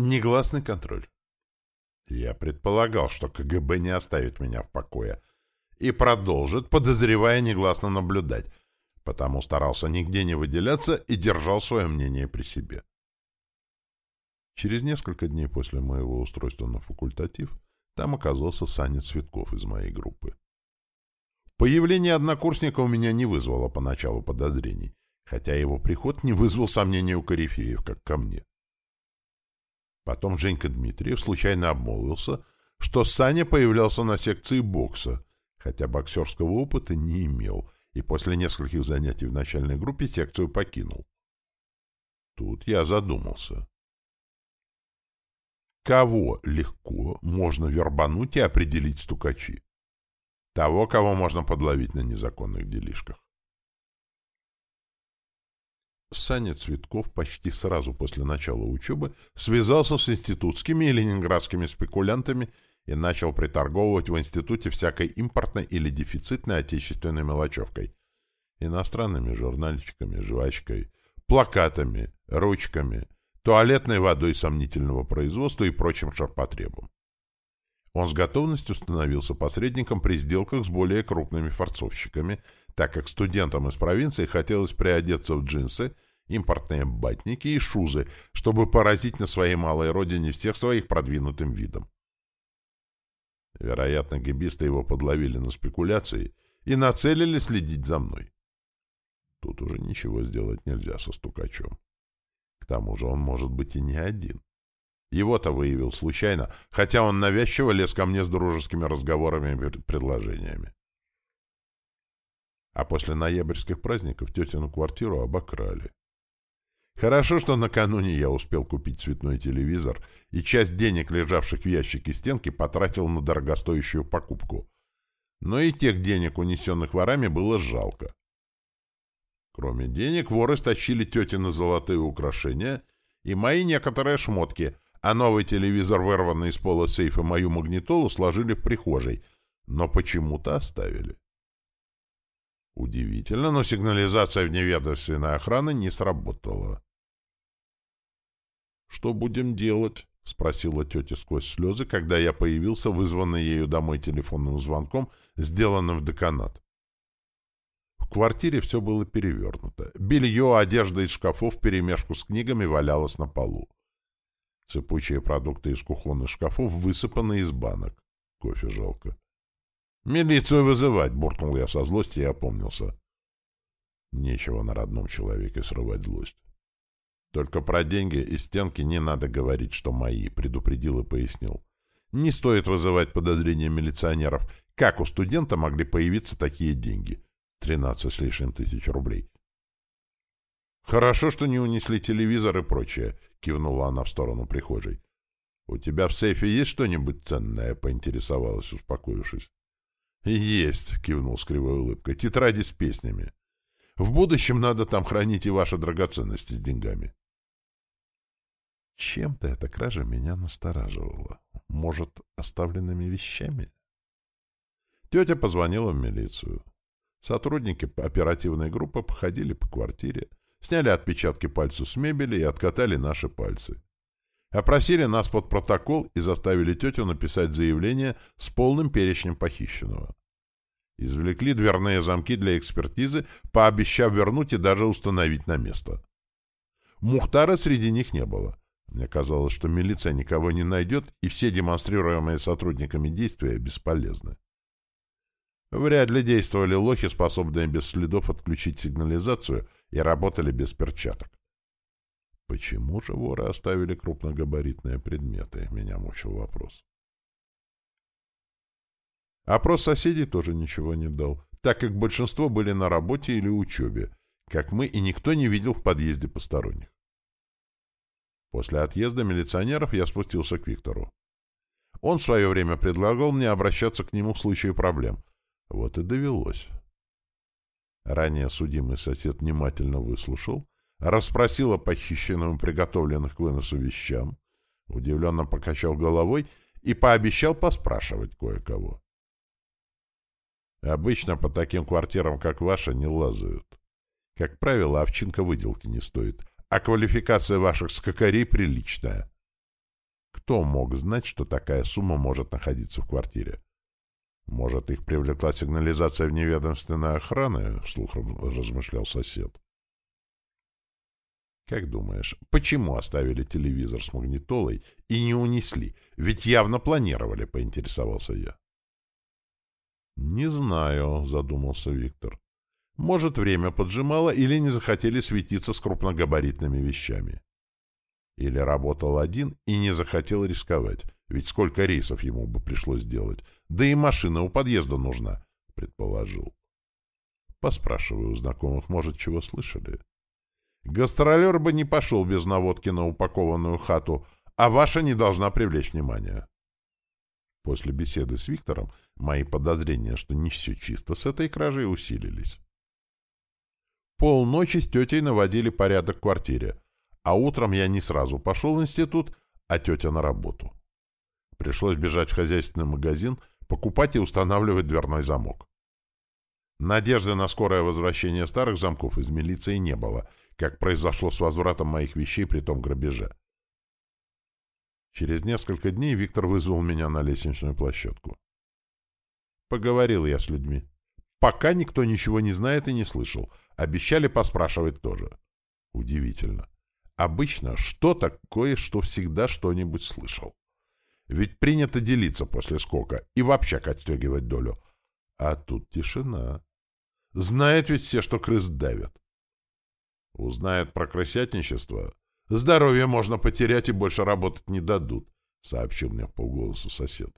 Негласный контроль. Я предполагал, что КГБ не оставит меня в покое и продолжит, подозревая негласно наблюдать, потому старался нигде не выделяться и держал свое мнение при себе. Через несколько дней после моего устройства на факультатив там оказался Саня Цветков из моей группы. Появление однокурсника у меня не вызвало поначалу подозрений, хотя его приход не вызвал сомнений у корифеев, как ко мне. Потом Женька Дмитриев случайно обмолвился, что Саня появлялся на секции бокса, хотя боксерского опыта не имел, и после нескольких занятий в начальной группе секцию покинул. Тут я задумался. Кого легко можно вербануть и определить стукачи? Того, кого можно подловить на незаконных делишках. Саня Цветков почти сразу после начала учебы связался с институтскими и ленинградскими спекулянтами и начал приторговывать в институте всякой импортной или дефицитной отечественной мелочевкой. Иностранными журнальчиками, жвачкой, плакатами, ручками, туалетной водой сомнительного производства и прочим шарпотребом. Он с готовностью становился посредником при сделках с более крупными форцовщиками, так как студентам из провинции хотелось приодеться в джинсы, импортные батники и шузы, чтобы поразить на своей малой родине всех своих продвинутым видом. Вероятно, гибисты его подловили на спекуляции и нацелили следить за мной. Тут уже ничего сделать нельзя со стукачом. К тому же он может быть и не один. Его-то выявил случайно, хотя он навязчиво лез ко мне с дружескими разговорами и предложениями. А после ноябрьских праздников тетину квартиру обокрали. Хорошо, что накануне я успел купить цветной телевизор и часть денег, лежавших в ящике стенки, потратил на дорогостоящую покупку. Но и тех денег, унесенных ворами, было жалко. Кроме денег, воры стащили тетины золотые украшения и мои некоторые шмотки — а новый телевизор, вырванный из пола сейфа мою магнитолу, сложили в прихожей, но почему-то оставили. Удивительно, но сигнализация вневедомственной охраны не сработала. «Что будем делать?» — спросила тетя сквозь слезы, когда я появился, вызванный ею домой телефонным звонком, сделанным в деканат. В квартире все было перевернуто. Белье, одежда из шкафов вперемешку с книгами валялось на полу. Цепучие продукты из кухонных шкафов высыпаны из банок. Кофе жалко. «Милицию вызывать!» — буркнул я со злости и опомнился. Нечего на родном человеке срывать злость. Только про деньги и стенки не надо говорить, что мои, предупредил и пояснил. Не стоит вызывать подозрения милиционеров. Как у студента могли появиться такие деньги? Тринадцать с лишним тысяч рублей. Хорошо, что не унесли телевизор и прочее. — кивнула она в сторону прихожей. — У тебя в сейфе есть что-нибудь ценное? — поинтересовалась, успокоившись. — Есть, — кивнул с кривой улыбкой, — тетради с песнями. В будущем надо там хранить и ваши драгоценности с деньгами. Чем-то эта кража меня настораживала. Может, оставленными вещами? Тетя позвонила в милицию. Сотрудники оперативной группы походили по квартире, сняли отпечатки пальцев с мебели и откатали наши пальцы. Опросили нас под протокол и заставили тетю написать заявление с полным перечнем похищенного. Извлекли дверные замки для экспертизы, пообещав вернуть и даже установить на место. Мухтара среди них не было. Мне казалось, что милиция никого не найдет, и все демонстрируемые сотрудниками действия бесполезны. Вряд ли действовали лохи, способные без следов отключить сигнализацию и работали без перчаток. Почему же воры оставили крупногабаритные предметы? Меня мучил вопрос. Опрос соседей тоже ничего не дал, так как большинство были на работе или учебе, как мы, и никто не видел в подъезде посторонних. После отъезда милиционеров я спустился к Виктору. Он в свое время предлагал мне обращаться к нему в случае проблем. Вот и довелось. Ранее судимый сосед внимательно выслушал, расспросил о похищенном и приготовленных к выносу вещам, удивленно покачал головой и пообещал поспрашивать кое-кого. Обычно по таким квартирам, как ваша, не лазают. Как правило, овчинка выделки не стоит, а квалификация ваших скакарей приличная. Кто мог знать, что такая сумма может находиться в квартире? Может, их привлекла сигнализация вневедомственной охраны? Вслух размышлял сосед. Как думаешь, почему оставили телевизор с магнитолой и не унесли? Ведь явно планировали, поинтересовался я. Не знаю, задумался Виктор. Может, время поджимало или не захотели светиться с крупногабаритными вещами. Или работал один и не захотел рисковать, ведь сколько рейсов ему бы пришлось сделать. Да и машина у подъезда нужна, предположил. Поспрашиваю у знакомых, может, чего слышали. Гастролер бы не пошел без наводки на упакованную хату, а ваша не должна привлечь внимания. После беседы с Виктором мои подозрения, что не все чисто с этой кражей, усилились. Полночи с тетей наводили порядок в квартире, а утром я не сразу пошел в институт, а тетя на работу. Пришлось бежать в хозяйственный магазин, покупать и устанавливать дверной замок. Надежды на скорое возвращение старых замков из милиции не было, как произошло с возвратом моих вещей при том грабеже. Через несколько дней Виктор вызвал меня на лестничную площадку. Поговорил я с людьми. Пока никто ничего не знает и не слышал. Обещали поспрашивать тоже. Удивительно. Обычно что-то кое-что всегда что-нибудь слышал. Ведь принято делиться после скока и в общак отстегивать долю. А тут тишина. Знают ведь все, что крыс давят. Узнают про крысятничество. Здоровье можно потерять и больше работать не дадут, — сообщил мне в полголоса сосед.